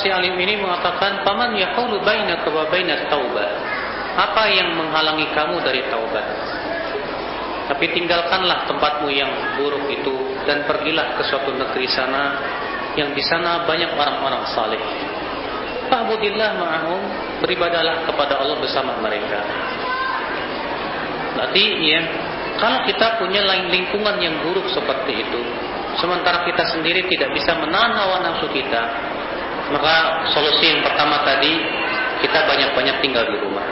si alim ini mengatakan, "Paman yaqulu bainaka wa bainat taubah." Apa yang menghalangi kamu dari taubat? Tapi tinggalkanlah tempatmu yang buruk itu dan pergilah ke suatu negeri sana yang di sana banyak orang-orang saleh. Fa'budillah ma'ahum, beribadalah kepada Allah bersama mereka. Berarti ya, kalau kita punya lingkungan yang buruk seperti itu, sementara kita sendiri tidak bisa menahan hawa nafsu kita, maka solusi yang pertama tadi kita banyak-banyak tinggal di rumah.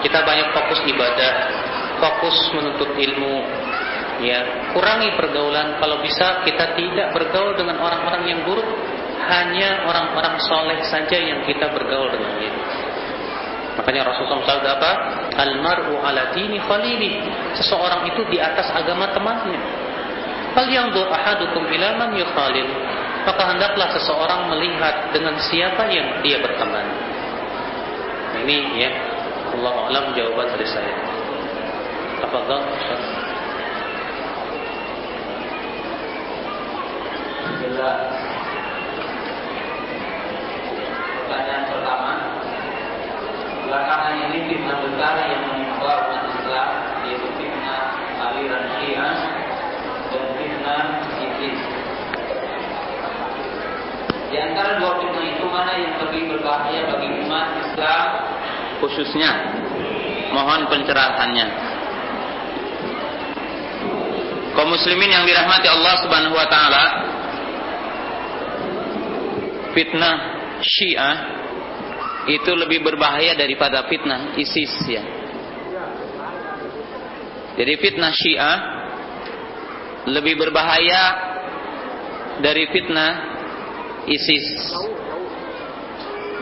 Kita banyak fokus ibadah, fokus menuntut ilmu, ya kurangi pergaulan. Kalau bisa kita tidak bergaul dengan orang-orang yang buruk, hanya orang-orang soleh saja yang kita bergaul dengannya. Makanya Rasulullah SAW apa? Almaru ala dini khalili. Seseorang itu di atas agama temannya. Fal yanzur ahadukum ila yukhalil. Maka hendaklah seseorang melihat dengan siapa yang dia berteman. Ini ya Allah alam jawaban dari saya. Ustaz. Bismillah. Pertanyaan pertama, belakangan ini fitnah besar yang menimpa umat Islam yaitu fitnah aliran Syiah dan fitnah ISIS. Di antara dua fitnah itu mana yang lebih berbahaya bagi umat Islam? Khususnya mohon pencerahannya. Kaum muslimin yang dirahmati Allah Subhanahu wa taala fitnah Syiah itu lebih berbahaya daripada fitnah ISIS ya. Jadi fitnah Syiah lebih berbahaya dari fitnah ISIS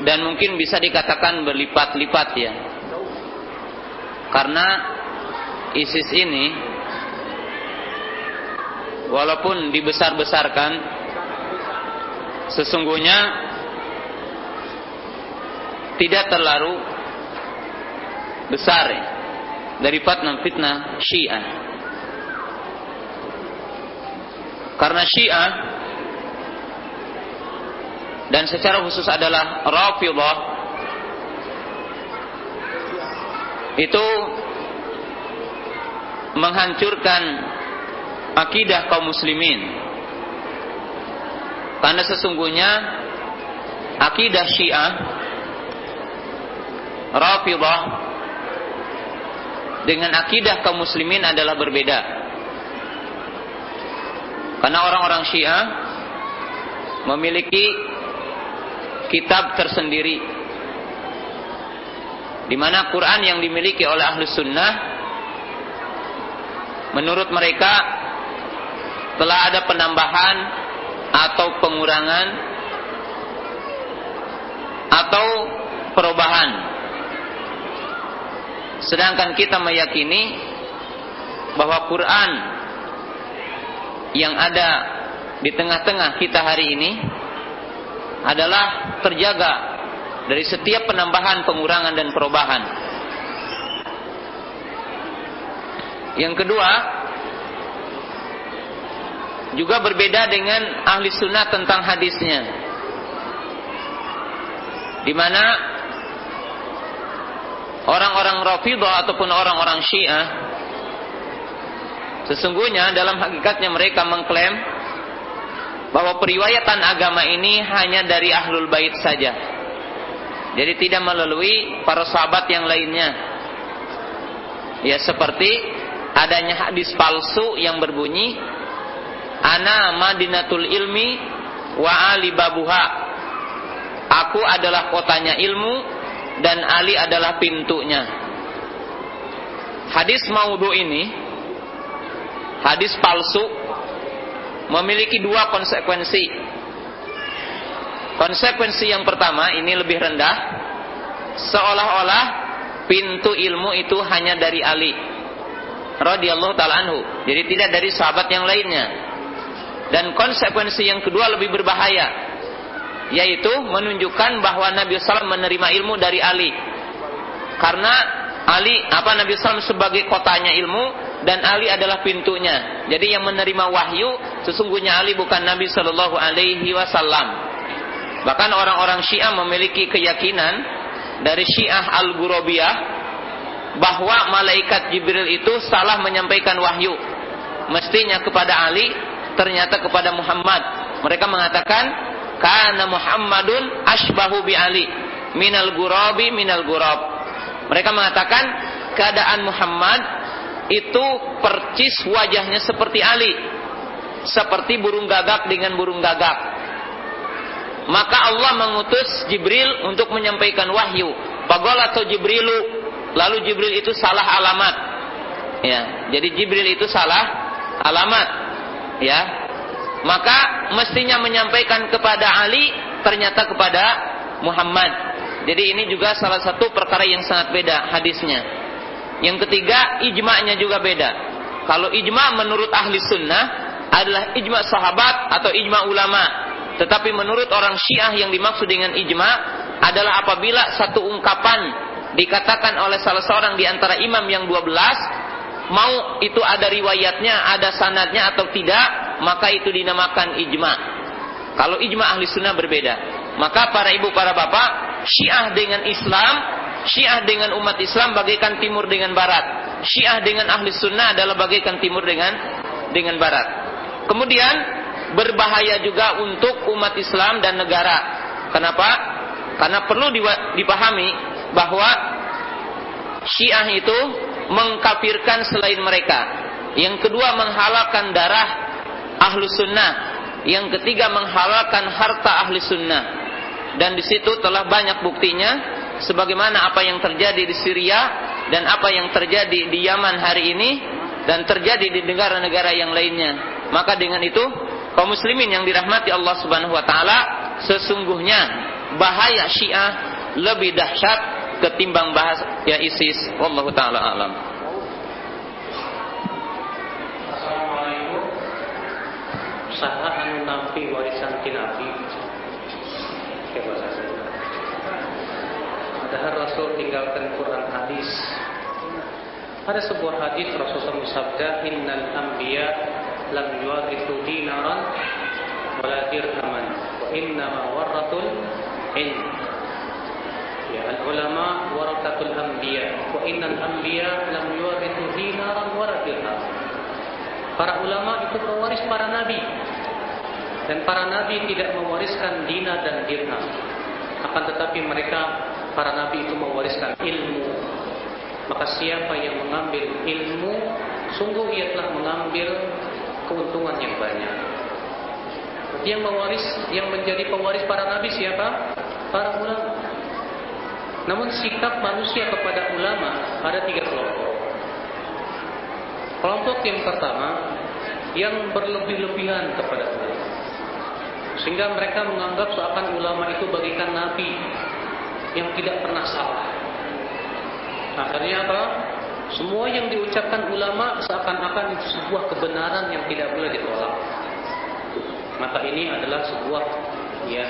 dan mungkin bisa dikatakan berlipat-lipat ya. Karena ISIS ini walaupun dibesar-besarkan sesungguhnya tidak terlalu besar ya, dari fitnah Syiah. Karena Syiah dan secara khusus adalah Rafidhah. Itu menghancurkan akidah kaum muslimin. Karena sesungguhnya akidah Syiah Rafidhah dengan akidah kaum muslimin adalah berbeda. Karena orang-orang Syiah memiliki kitab tersendiri. Di mana Quran yang dimiliki oleh ahlu sunnah menurut mereka telah ada penambahan atau pengurangan atau perubahan. Sedangkan kita meyakini bahwa Quran yang ada di tengah-tengah kita hari ini adalah terjaga dari setiap penambahan, pengurangan dan perubahan. Yang kedua, juga berbeda dengan ahli sunnah tentang hadisnya. Di mana orang-orang Rafidah ataupun orang-orang Syiah sesungguhnya dalam hakikatnya mereka mengklaim bahwa periwayatan agama ini hanya dari ahlul bait saja. Jadi tidak melalui para sahabat yang lainnya. Ya seperti adanya hadis palsu yang berbunyi Ana Madinatul Ilmi wa Ali Babuha. Aku adalah kotanya ilmu dan Ali adalah pintunya. Hadis maudhu ini hadis palsu memiliki dua konsekuensi. Konsekuensi yang pertama ini lebih rendah, seolah-olah pintu ilmu itu hanya dari Ali radhiyallahu taala anhu. Jadi tidak dari sahabat yang lainnya. Dan konsekuensi yang kedua lebih berbahaya, yaitu menunjukkan bahwa Nabi SAW menerima ilmu dari Ali. Karena Ali apa Nabi SAW sebagai kotanya ilmu dan Ali adalah pintunya. Jadi yang menerima wahyu sesungguhnya Ali bukan Nabi Shallallahu Alaihi Wasallam. Bahkan orang-orang Syiah memiliki keyakinan dari Syiah Al-Ghurabiyah bahwa malaikat Jibril itu salah menyampaikan wahyu. Mestinya kepada Ali, ternyata kepada Muhammad. Mereka mengatakan karena Muhammadun ashbahu bi Ali minal ghurabi minal ghurab. Mereka mengatakan keadaan Muhammad itu percis wajahnya seperti Ali. Seperti burung gagak dengan burung gagak. Maka Allah mengutus Jibril untuk menyampaikan wahyu. Atau Jibrilu. Lalu Jibril itu salah alamat. Ya, jadi Jibril itu salah alamat. Ya. Maka mestinya menyampaikan kepada Ali ternyata kepada Muhammad. Jadi ini juga salah satu perkara yang sangat beda hadisnya. Yang ketiga, ijma'nya juga beda. Kalau ijma' menurut ahli sunnah adalah ijma' sahabat atau ijma' ulama. Tetapi menurut orang Syiah yang dimaksud dengan ijma adalah apabila satu ungkapan dikatakan oleh salah seorang di antara imam yang 12 mau itu ada riwayatnya, ada sanadnya atau tidak, maka itu dinamakan ijma. Kalau ijma ahli sunnah berbeda. Maka para ibu, para bapak, Syiah dengan Islam, Syiah dengan umat Islam bagaikan timur dengan barat. Syiah dengan ahli sunnah adalah bagaikan timur dengan dengan barat. Kemudian berbahaya juga untuk umat Islam dan negara. Kenapa? Karena perlu dipahami bahwa Syiah itu mengkafirkan selain mereka. Yang kedua menghalalkan darah ahlu sunnah. Yang ketiga menghalalkan harta ahli sunnah. Dan di situ telah banyak buktinya sebagaimana apa yang terjadi di Syria dan apa yang terjadi di Yaman hari ini dan terjadi di negara-negara yang lainnya. Maka dengan itu kaum muslimin yang dirahmati Allah Subhanahu wa taala, sesungguhnya bahaya Syiah lebih dahsyat ketimbang bahaya ISIS. Wallahu taala alam. Assalamualaikum. Anu warisan. Padahal Rasul tinggalkan Quran hadis. Ada sebuah hadis Rasulullah bersabda, "Innal anbiya lam yuwarithu dinaran wala dirhaman wa innama waratul ilm. Ya al ulama warathatul anbiya wa innal anbiya lam yuwarithu dinaran wala dirham para ulama itu pewaris para nabi. Dan para nabi tidak mewariskan dinar dan dirham. Akan tetapi mereka para nabi itu mewariskan ilmu maka siapa yang mengambil ilmu sungguh ia telah mengambil keuntungan yang banyak. Yang mewaris, yang menjadi pewaris para nabi siapa? Para ulama. Namun sikap manusia kepada ulama ada tiga kelompok. Kelompok yang pertama yang berlebih-lebihan kepada ulama. Sehingga mereka menganggap seakan ulama itu bagikan nabi yang tidak pernah salah. Akhirnya apa? Semua yang diucapkan ulama seakan-akan itu sebuah kebenaran yang tidak boleh ditolak. Maka ini adalah sebuah ya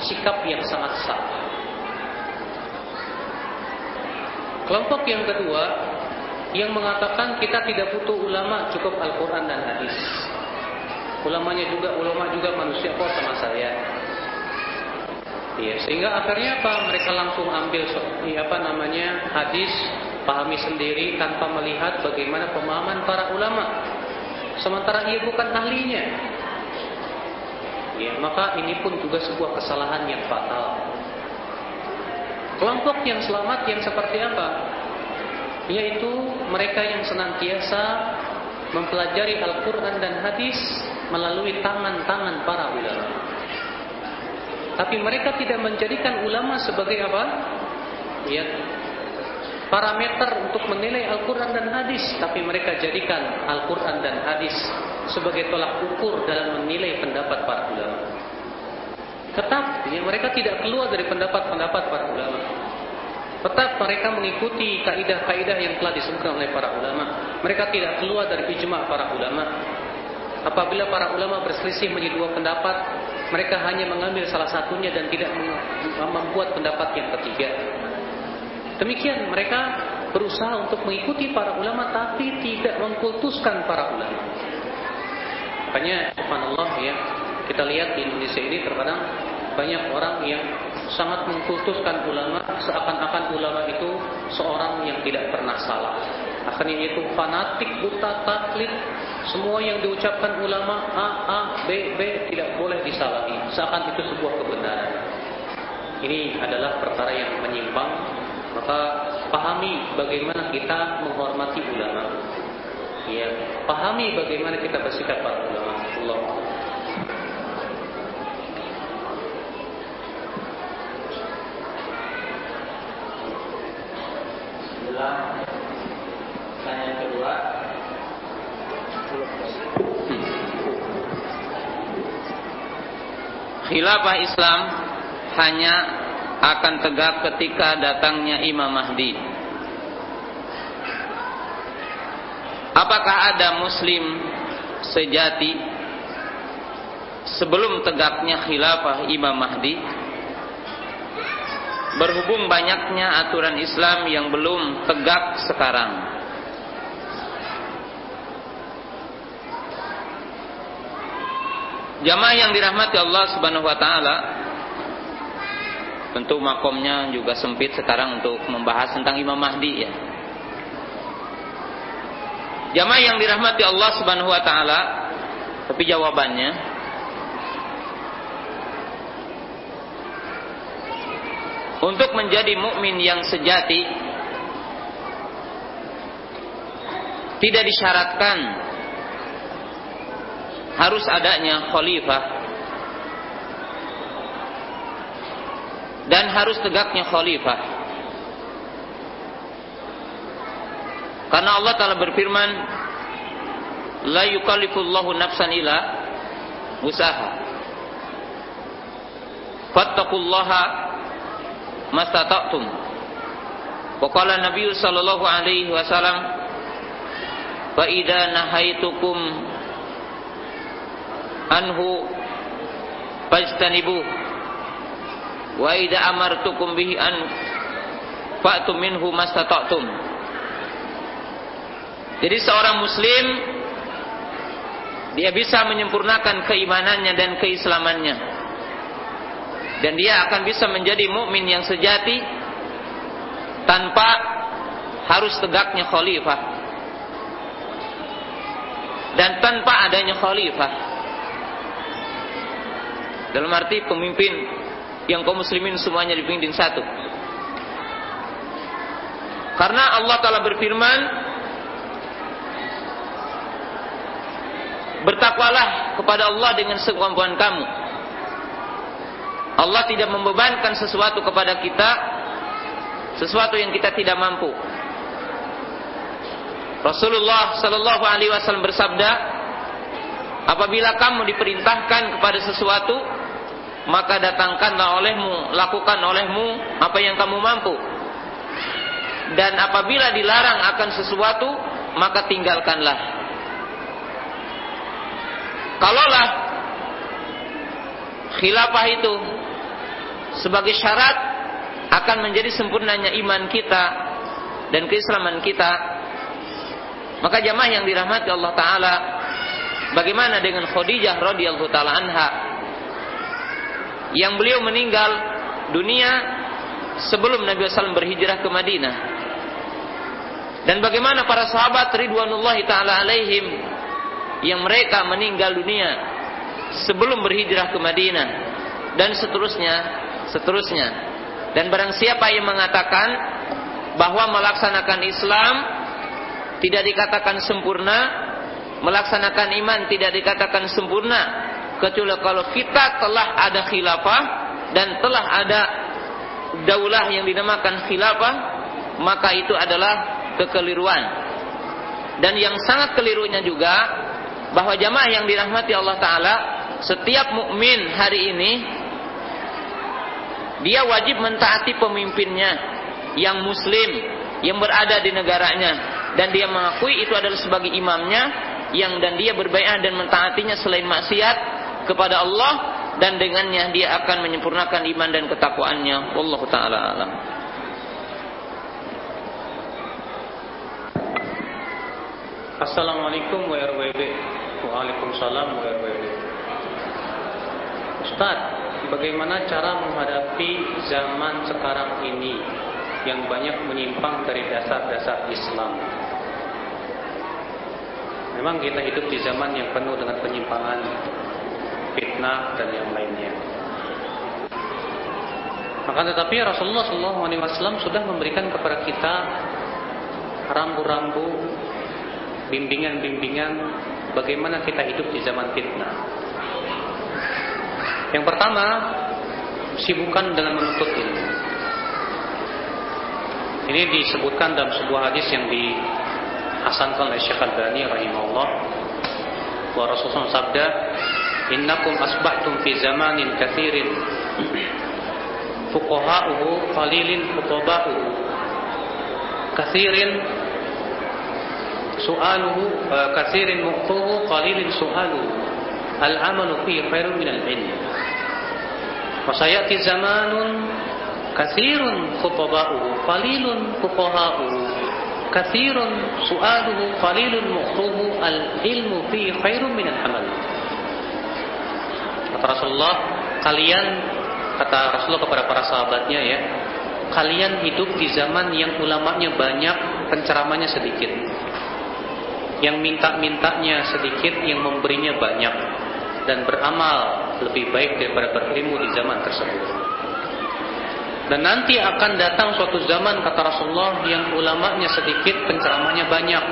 sikap yang sangat salah. Kelompok yang kedua yang mengatakan kita tidak butuh ulama, cukup Al-Qur'an dan hadis. Ulamanya juga ulama juga manusia kok sama saya. Ya, sehingga akhirnya apa? Mereka langsung ambil ya, apa namanya hadis pahami sendiri tanpa melihat bagaimana pemahaman para ulama. Sementara ia bukan ahlinya. Ya, maka ini pun juga sebuah kesalahan yang fatal. Kelompok yang selamat yang seperti apa? Yaitu mereka yang senantiasa mempelajari Al-Quran dan hadis melalui tangan-tangan para ulama. Tapi mereka tidak menjadikan ulama sebagai apa? Ya, parameter untuk menilai Al-Quran dan hadis, tapi mereka jadikan Al-Quran dan hadis sebagai tolak ukur dalam menilai pendapat para ulama. Tetap, ya, mereka tidak keluar dari pendapat-pendapat para ulama. Tetap mereka mengikuti kaidah-kaidah yang telah disebutkan oleh para ulama. Mereka tidak keluar dari ijma para ulama. Apabila para ulama berselisih menjadi dua pendapat, mereka hanya mengambil salah satunya dan tidak membuat pendapat yang ketiga. Demikian mereka berusaha untuk mengikuti para ulama tapi tidak mengkultuskan para ulama. Makanya Allah ya, kita lihat di Indonesia ini terkadang banyak orang yang sangat mengkultuskan ulama seakan-akan ulama itu seorang yang tidak pernah salah. Akhirnya itu fanatik buta taklid semua yang diucapkan ulama A A B B tidak boleh disalahi seakan itu sebuah kebenaran. Ini adalah perkara yang menyimpang maka pahami bagaimana kita menghormati ulama. Ya, pahami bagaimana kita bersikap pada ulama. Allah. Pertanyaan kedua. Khilafah Islam hanya akan tegak ketika datangnya Imam Mahdi. Apakah ada muslim sejati sebelum tegaknya khilafah Imam Mahdi? Berhubung banyaknya aturan Islam yang belum tegak sekarang. Jamaah yang dirahmati Allah Subhanahu wa taala, tentu makomnya juga sempit sekarang untuk membahas tentang Imam Mahdi ya. Jamaah yang dirahmati Allah Subhanahu wa taala, tapi jawabannya untuk menjadi mukmin yang sejati tidak disyaratkan harus adanya khalifah dan harus tegaknya khalifah. Karena Allah Taala berfirman, "La yukallifullahu nafsan illa usaha." Fattaqullaha mastata'tum. Wa qala Nabi sallallahu alaihi wasallam, "Fa idza nahaitukum anhu fajtanibu. Wa idza amartukum bihi an fa'tu minhu mastata'tum. Jadi seorang muslim dia bisa menyempurnakan keimanannya dan keislamannya. Dan dia akan bisa menjadi mukmin yang sejati tanpa harus tegaknya khalifah. Dan tanpa adanya khalifah dalam arti pemimpin yang kaum muslimin semuanya dipimpin satu. Karena Allah Ta'ala berfirman, Bertakwalah kepada Allah dengan sekemampuan kamu. Allah tidak membebankan sesuatu kepada kita, sesuatu yang kita tidak mampu. Rasulullah Sallallahu Alaihi Wasallam bersabda, apabila kamu diperintahkan kepada sesuatu, maka datangkanlah olehmu, lakukan olehmu apa yang kamu mampu. Dan apabila dilarang akan sesuatu, maka tinggalkanlah. Kalaulah khilafah itu sebagai syarat akan menjadi sempurnanya iman kita dan keislaman kita, maka jamaah yang dirahmati Allah Taala, bagaimana dengan Khadijah radhiyallahu taala anha yang beliau meninggal dunia sebelum Nabi SAW berhijrah ke Madinah. Dan bagaimana para sahabat Ridwanullahi Ta'ala alaihim yang mereka meninggal dunia sebelum berhijrah ke Madinah dan seterusnya, seterusnya. Dan barang siapa yang mengatakan bahwa melaksanakan Islam tidak dikatakan sempurna, melaksanakan iman tidak dikatakan sempurna, kecuali kalau kita telah ada khilafah dan telah ada daulah yang dinamakan khilafah maka itu adalah kekeliruan. Dan yang sangat kelirunya juga bahwa jamaah yang dirahmati Allah taala setiap mukmin hari ini dia wajib mentaati pemimpinnya yang muslim yang berada di negaranya. Dan dia mengakui itu adalah sebagai imamnya yang dan dia berbaikat dan mentaatinya selain maksiat kepada Allah dan dengannya dia akan menyempurnakan iman dan ketakwaannya. Wallahu taala alam. Assalamualaikum warahmatullahi. Waalaikumsalam warahmatullahi. Ustaz, bagaimana cara menghadapi zaman sekarang ini yang banyak menyimpang dari dasar-dasar Islam. Memang kita hidup di zaman yang penuh dengan penyimpangan, fitnah dan yang lainnya. Maka tetapi Rasulullah SAW sudah memberikan kepada kita rambu-rambu, bimbingan-bimbingan bagaimana kita hidup di zaman fitnah. Yang pertama, sibukkan dengan menuntut ilmu. Ini disebutkan dalam sebuah hadis yang dihasankan oleh Syekh Al-Bani rahimahullah bahwa Rasulullah sabda, إنكم أصبحتم في زمان كثير فقهاؤه قليل خطباؤه كثير. سؤاله آه، كثير وقته قليل سؤاله. العمل فيه خير من العلم. وسيأتي زمان كثير خطباؤه قليل فقهاؤه. كثير سؤاله قليل مخطوه العلم فيه خير من العمل. Rasulullah kalian kata Rasulullah kepada para sahabatnya ya, kalian hidup di zaman yang ulamanya banyak, penceramanya sedikit. Yang minta-mintanya sedikit, yang memberinya banyak dan beramal lebih baik daripada berilmu di zaman tersebut. Dan nanti akan datang suatu zaman kata Rasulullah yang ulamanya sedikit, penceramanya banyak.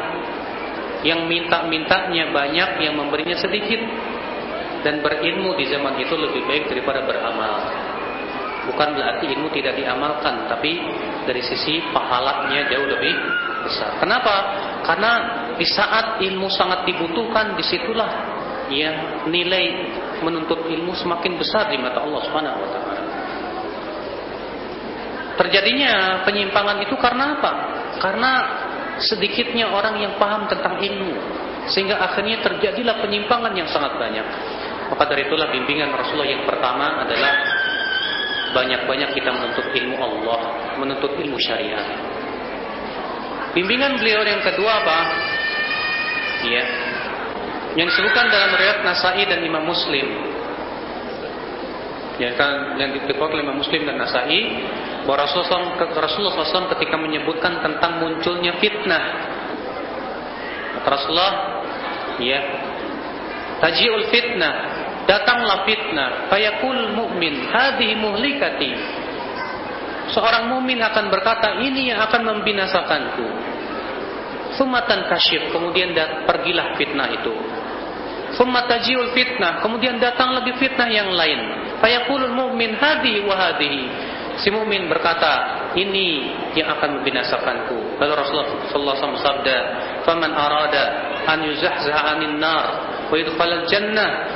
Yang minta-mintanya banyak, yang memberinya sedikit. Dan berilmu di zaman itu lebih baik daripada beramal. Bukan berarti ilmu tidak diamalkan, tapi dari sisi pahalanya jauh lebih besar. Kenapa? Karena di saat ilmu sangat dibutuhkan, di situlah ya nilai menuntut ilmu semakin besar di mata Allah Subhanahu Wa Taala. Terjadinya penyimpangan itu karena apa? Karena sedikitnya orang yang paham tentang ilmu, sehingga akhirnya terjadilah penyimpangan yang sangat banyak. Maka dari itulah bimbingan Rasulullah yang pertama adalah banyak-banyak kita menuntut ilmu Allah, menuntut ilmu syariat. Bimbingan beliau yang kedua apa? Ya. Yang disebutkan dalam riwayat Nasai dan Imam Muslim. Ya, kan yang dikutip oleh Imam Muslim dan Nasai bahwa Rasulullah, Rasulullah SAW ketika menyebutkan tentang munculnya fitnah. Rasulullah ya tajiul fitnah datanglah fitnah. Fayaqul mu'min hadhihi muhlikati. Seorang mukmin akan berkata ini yang akan membinasakanku. Sumatan kasyif kemudian pergilah fitnah itu. Sumatajiul fitnah kemudian datang lagi fitnah yang lain. Fayaqulul mu'min hadhihi wa hadhihi si mukmin berkata ini yang akan membinasakanku. Lalu Rasulullah wasallam sabda faman arada an yuzahzaha anin nar wa jannah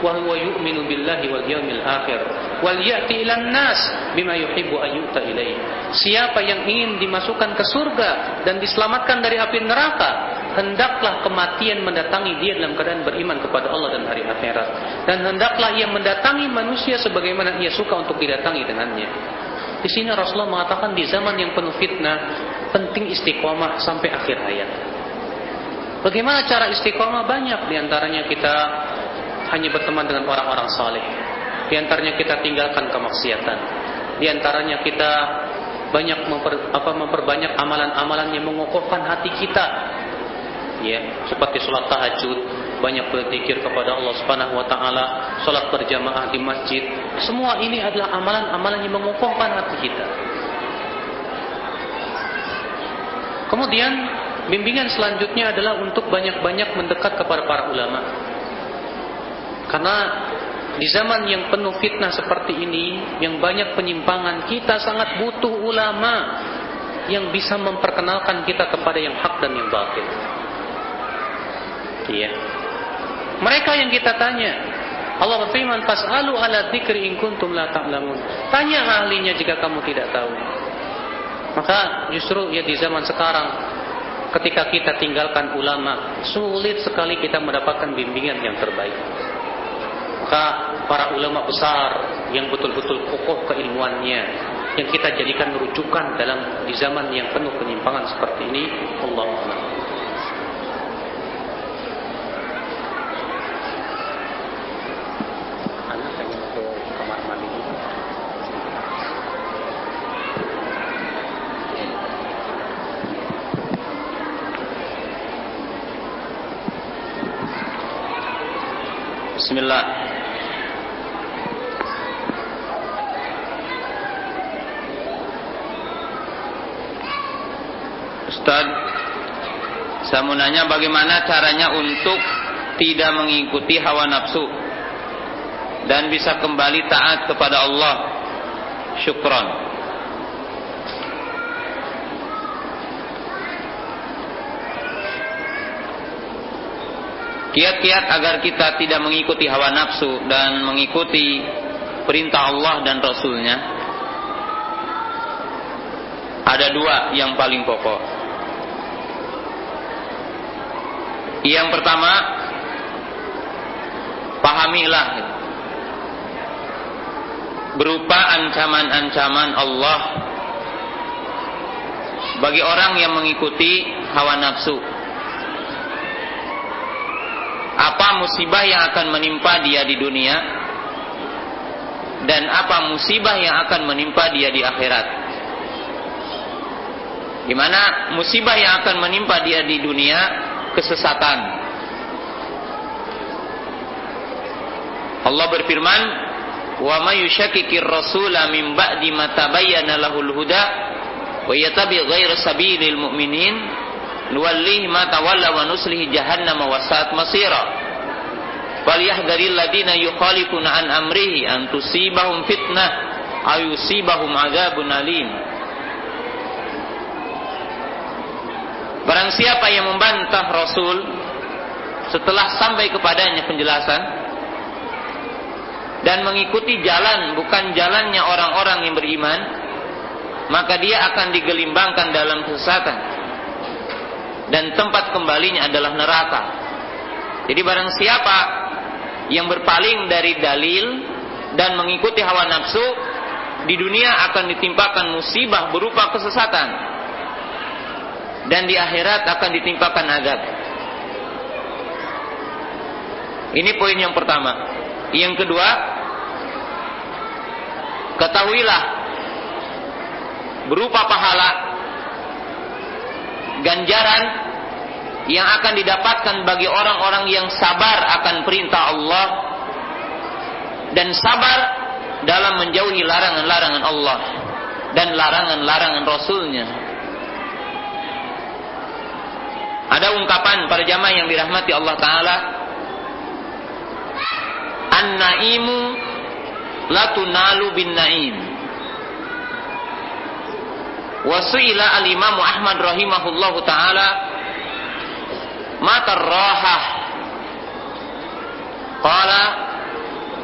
wa huwa yu'minu billahi wal yawmil akhir. Wal ya'ti ilan nas bima yuhibbu ilaih siapa yang ingin dimasukkan ke surga dan diselamatkan dari api neraka hendaklah kematian mendatangi dia dalam keadaan beriman kepada Allah dan hari akhirat. Dan hendaklah ia mendatangi manusia sebagaimana ia suka untuk didatangi dengannya. Di sini Rasulullah mengatakan di zaman yang penuh fitnah penting istiqomah sampai akhir hayat. Bagaimana cara istiqomah? Banyak di antaranya kita hanya berteman dengan orang-orang saleh. Di antaranya kita tinggalkan kemaksiatan. Di antaranya kita banyak memper, apa, memperbanyak amalan-amalan yang mengokohkan hati kita. Ya, seperti sholat tahajud, banyak berzikir kepada Allah Subhanahu wa taala, sholat berjamaah di masjid. Semua ini adalah amalan-amalan yang mengokohkan hati kita. Kemudian Bimbingan selanjutnya adalah untuk banyak-banyak mendekat kepada para ulama. Karena di zaman yang penuh fitnah seperti ini, yang banyak penyimpangan, kita sangat butuh ulama yang bisa memperkenalkan kita kepada yang hak dan yang batil. Iya. Mereka yang kita tanya, Allah berfirman, "Fas'alu ala dzikri in kuntum la ta'lamun." Tanya ahlinya jika kamu tidak tahu. Maka justru ya di zaman sekarang ketika kita tinggalkan ulama, sulit sekali kita mendapatkan bimbingan yang terbaik. Maka para ulama besar yang betul-betul kokoh keilmuannya, yang kita jadikan rujukan dalam di zaman yang penuh penyimpangan seperti ini, Allah Bismillah. Ustaz, saya mau nanya bagaimana caranya untuk tidak mengikuti hawa nafsu dan bisa kembali taat kepada Allah. Syukron. Kiat-kiat agar kita tidak mengikuti hawa nafsu dan mengikuti perintah Allah dan Rasulnya ada dua yang paling pokok. Yang pertama, pahamilah berupa ancaman-ancaman Allah bagi orang yang mengikuti hawa nafsu. Apa musibah yang akan menimpa dia di dunia dan apa musibah yang akan menimpa dia di akhirat. Di mana musibah yang akan menimpa dia di dunia kesesatan. Allah berfirman, "Wa may yushakkikir rasula min ba'di ma tabayyana lahul huda wa yattabi' ghayra sabilil mu'minin nuwallihi ma tawalla wa nuslihi jahannama wa sa'at masira." Ladina yukhalifuna an amrihi an tusibahum fitnah aw yusibahum adzabun alim. Barang siapa yang membantah Rasul setelah sampai kepadanya penjelasan dan mengikuti jalan bukan jalannya orang-orang yang beriman, maka dia akan digelimbangkan dalam kesesatan dan tempat kembalinya adalah neraka. Jadi barang siapa yang berpaling dari dalil dan mengikuti hawa nafsu di dunia akan ditimpakan musibah berupa kesesatan dan di akhirat akan ditimpakan azab. Ini poin yang pertama. Yang kedua, ketahuilah berupa pahala ganjaran yang akan didapatkan bagi orang-orang yang sabar akan perintah Allah dan sabar dalam menjauhi larangan-larangan Allah dan larangan-larangan Rasulnya. Ada ungkapan para jamaah yang dirahmati Allah Ta'ala An-na'imu la tunalu bin na'im Wasu'ila al-imamu Ahmad rahimahullahu ta'ala Mata rahah Qala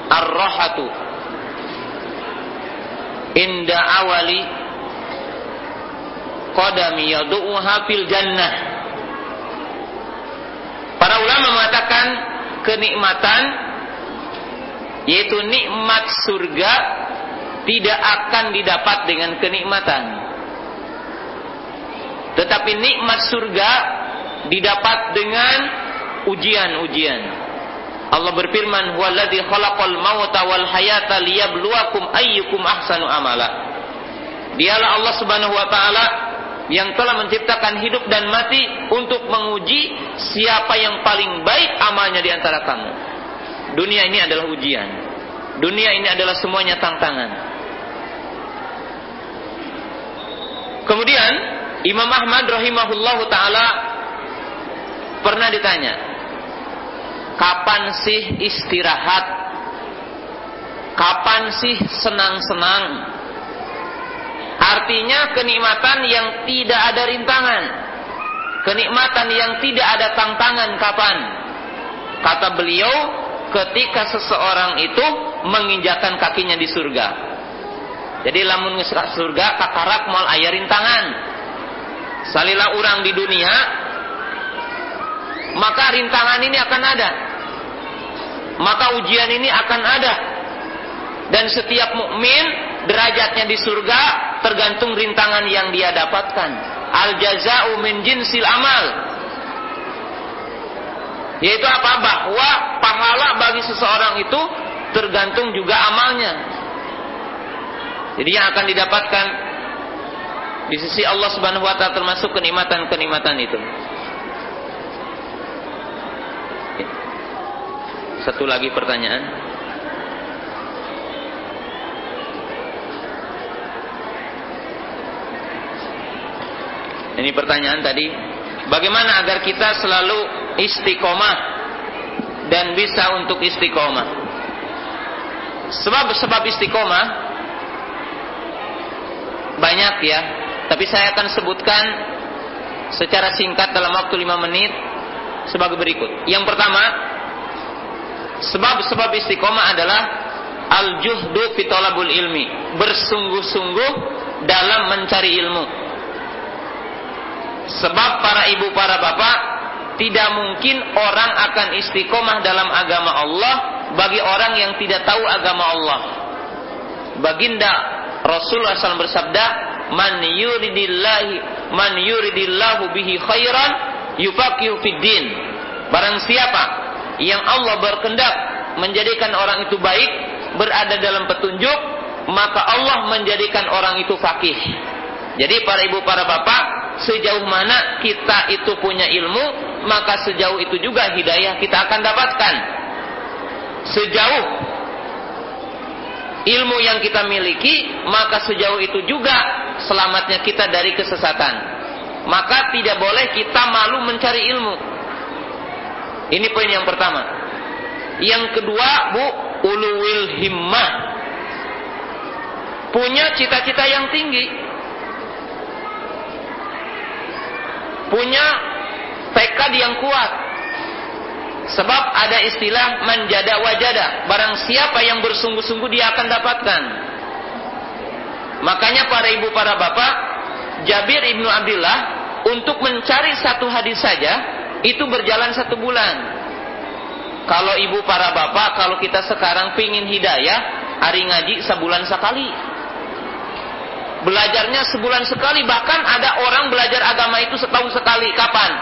Ar-rahatu. Inda awali Qadami yadu'uha fil jannah. Para ulama mengatakan kenikmatan yaitu nikmat surga tidak akan didapat dengan kenikmatan. Tetapi nikmat surga didapat dengan ujian-ujian. Allah berfirman, "Huwallazi khalaqal mauta wal hayata liyabluwakum ayyukum ahsanu amala." Dialah Allah Subhanahu wa taala yang telah menciptakan hidup dan mati untuk menguji siapa yang paling baik amalnya di antara kamu. Dunia ini adalah ujian. Dunia ini adalah semuanya tantangan. Kemudian Imam Ahmad rahimahullahu taala pernah ditanya, "Kapan sih istirahat? Kapan sih senang-senang?" Artinya kenikmatan yang tidak ada rintangan. Kenikmatan yang tidak ada tantangan kapan? Kata beliau, ketika seseorang itu menginjakan kakinya di surga. Jadi lamun surga kakarak mal ayah rintangan. Salilah orang di dunia, maka rintangan ini akan ada. Maka ujian ini akan ada. Dan setiap mukmin derajatnya di surga tergantung rintangan yang dia dapatkan. Al jazau min jinsil amal. Yaitu apa? Bahwa pahala bagi seseorang itu tergantung juga amalnya. Jadi yang akan didapatkan di sisi Allah Subhanahu wa taala termasuk kenikmatan-kenikmatan itu. Satu lagi pertanyaan. Ini pertanyaan tadi, bagaimana agar kita selalu istiqomah dan bisa untuk istiqomah? Sebab-sebab istiqomah banyak ya, tapi saya akan sebutkan secara singkat dalam waktu lima menit sebagai berikut. Yang pertama, sebab-sebab istiqomah adalah al-juhdu fitolabul ilmi, bersungguh-sungguh dalam mencari ilmu. Sebab para ibu, para bapak, tidak mungkin orang akan istiqomah dalam agama Allah bagi orang yang tidak tahu agama Allah. Baginda Rasulullah SAW bersabda, "Man yuridillahi man yuridillahu bihi khairan yufaqihu fid din." Barang siapa yang Allah berkehendak menjadikan orang itu baik, berada dalam petunjuk, maka Allah menjadikan orang itu fakih. Jadi para ibu, para bapak, sejauh mana kita itu punya ilmu, maka sejauh itu juga hidayah kita akan dapatkan. Sejauh ilmu yang kita miliki, maka sejauh itu juga selamatnya kita dari kesesatan. Maka tidak boleh kita malu mencari ilmu. Ini poin yang pertama. Yang kedua, Bu, uluwil himmah. Punya cita-cita yang tinggi punya tekad yang kuat. Sebab ada istilah manjada wajada. Barang siapa yang bersungguh-sungguh dia akan dapatkan. Makanya para ibu, para bapak, Jabir ibnu Abdullah untuk mencari satu hadis saja itu berjalan satu bulan. Kalau ibu para bapak, kalau kita sekarang pingin hidayah, hari ngaji sebulan sekali. Belajarnya sebulan sekali, bahkan ada orang belajar agama itu setahun sekali. Kapan?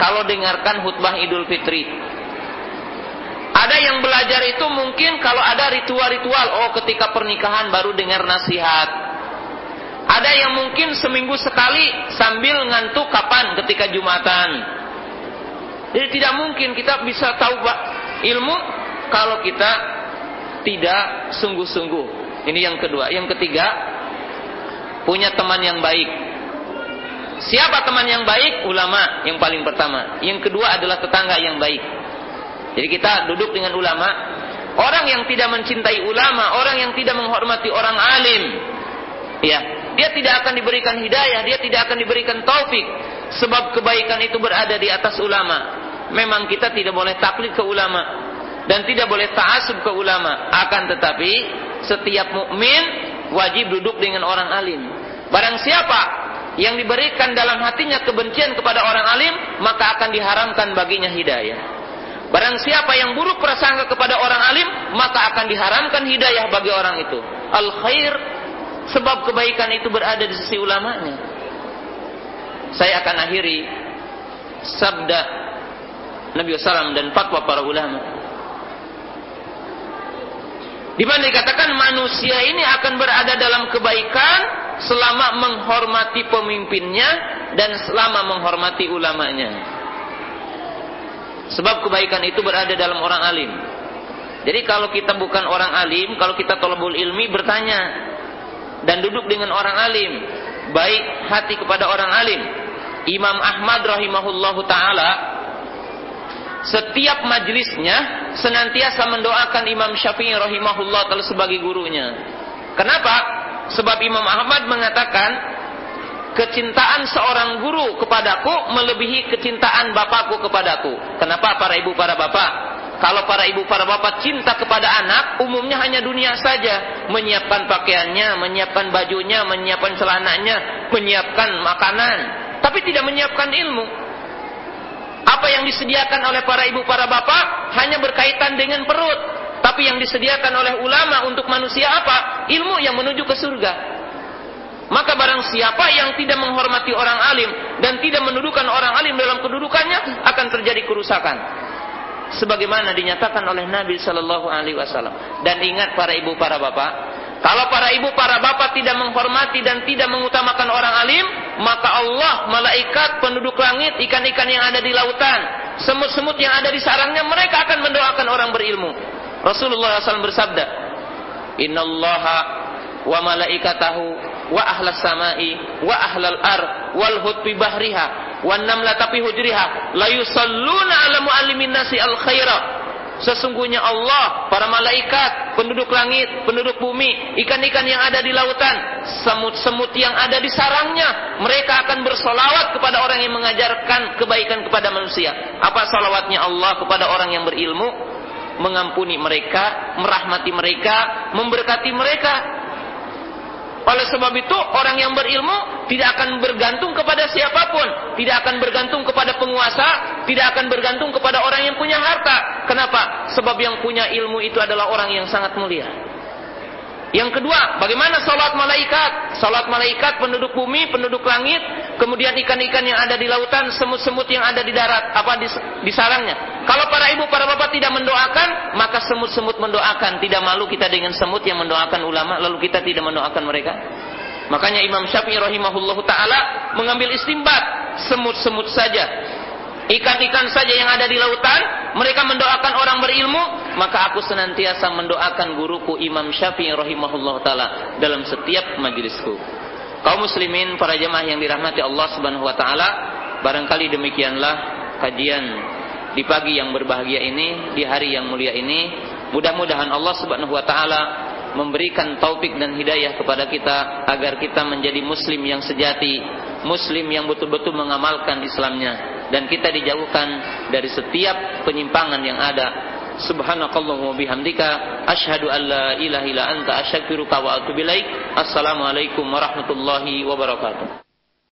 Kalau dengarkan khutbah Idul Fitri. Ada yang belajar itu mungkin kalau ada ritual-ritual, oh ketika pernikahan baru dengar nasihat. Ada yang mungkin seminggu sekali sambil ngantuk kapan ketika Jumatan. Jadi tidak mungkin kita bisa tahu ilmu kalau kita tidak sungguh-sungguh. Ini yang kedua. Yang ketiga, punya teman yang baik. Siapa teman yang baik? Ulama yang paling pertama. Yang kedua adalah tetangga yang baik. Jadi kita duduk dengan ulama. Orang yang tidak mencintai ulama, orang yang tidak menghormati orang alim, ya, dia tidak akan diberikan hidayah, dia tidak akan diberikan taufik. Sebab kebaikan itu berada di atas ulama. Memang kita tidak boleh taklid ke ulama dan tidak boleh ta'asub ke ulama. Akan tetapi setiap mukmin wajib duduk dengan orang alim. Barang siapa yang diberikan dalam hatinya kebencian kepada orang alim, maka akan diharamkan baginya hidayah. Barang siapa yang buruk prasangka kepada orang alim, maka akan diharamkan hidayah bagi orang itu. Al khair sebab kebaikan itu berada di sisi ulamanya. Saya akan akhiri sabda Nabi SAW dan fatwa para ulama. Di mana dikatakan manusia ini akan berada dalam kebaikan selama menghormati pemimpinnya dan selama menghormati ulamanya. Sebab kebaikan itu berada dalam orang alim. Jadi kalau kita bukan orang alim, kalau kita tolabul ilmi bertanya dan duduk dengan orang alim, baik hati kepada orang alim. Imam Ahmad rahimahullahu taala setiap majlisnya senantiasa mendoakan Imam Syafi'i rahimahullah taala sebagai gurunya. Kenapa? Sebab Imam Ahmad mengatakan kecintaan seorang guru kepadaku melebihi kecintaan bapakku kepadaku. Kenapa para ibu para bapak? Kalau para ibu para bapak cinta kepada anak, umumnya hanya dunia saja, menyiapkan pakaiannya, menyiapkan bajunya, menyiapkan celananya, menyiapkan makanan, tapi tidak menyiapkan ilmu. Apa yang disediakan oleh para ibu, para bapak hanya berkaitan dengan perut. Tapi yang disediakan oleh ulama untuk manusia apa? Ilmu yang menuju ke surga. Maka barang siapa yang tidak menghormati orang alim dan tidak mendudukan orang alim dalam kedudukannya akan terjadi kerusakan. Sebagaimana dinyatakan oleh Nabi Shallallahu Alaihi Wasallam. Dan ingat para ibu, para bapak, Kalau para ibu, para bapak tidak menghormati dan tidak mengutamakan orang alim, maka Allah, malaikat, penduduk langit, ikan-ikan yang ada di lautan, semut-semut yang ada di sarangnya, mereka akan mendoakan orang berilmu. Rasulullah SAW bersabda, Inna Allaha wa malaikatahu wa ahlas samai wa ahlal ar wal hutbi bahriha wa namlata fi hujriha la yusalluna ala muallimin nasi al khaira Sesungguhnya Allah, para malaikat, penduduk langit, penduduk bumi, ikan-ikan yang ada di lautan, semut-semut yang ada di sarangnya, mereka akan bersolawat kepada orang yang mengajarkan kebaikan kepada manusia. Apa salawatnya Allah kepada orang yang berilmu? Mengampuni mereka, merahmati mereka, memberkati mereka, oleh sebab itu orang yang berilmu tidak akan bergantung kepada siapa pun, tidak akan bergantung kepada penguasa, tidak akan bergantung kepada orang yang punya harta. Kenapa? Sebab yang punya ilmu itu adalah orang yang sangat mulia. Yang kedua, bagaimana salat malaikat? Salat malaikat penduduk bumi, penduduk langit, kemudian ikan-ikan yang ada di lautan, semut-semut yang ada di darat, apa di, di sarangnya. Kalau para ibu, para bapak tidak mendoakan, maka semut-semut mendoakan. Tidak malu kita dengan semut yang mendoakan ulama, lalu kita tidak mendoakan mereka. Makanya Imam Syafi'i rahimahullah taala mengambil istimbat semut-semut saja ikan-ikan saja yang ada di lautan, mereka mendoakan orang berilmu, maka aku senantiasa mendoakan guruku Imam Syafi'i rahimahullah taala dalam setiap majelisku. Kaum muslimin, para jemaah yang dirahmati Allah Subhanahu wa taala, barangkali demikianlah kajian di pagi yang berbahagia ini, di hari yang mulia ini. Mudah-mudahan Allah Subhanahu wa taala memberikan taufik dan hidayah kepada kita agar kita menjadi muslim yang sejati, muslim yang betul-betul mengamalkan Islamnya dan kita dijauhkan dari setiap penyimpangan yang ada. Subhanakallahumma bihamdika asyhadu an la ilaha illa anta astaghfiruka wa atubu ilaik. Assalamualaikum warahmatullahi wabarakatuh.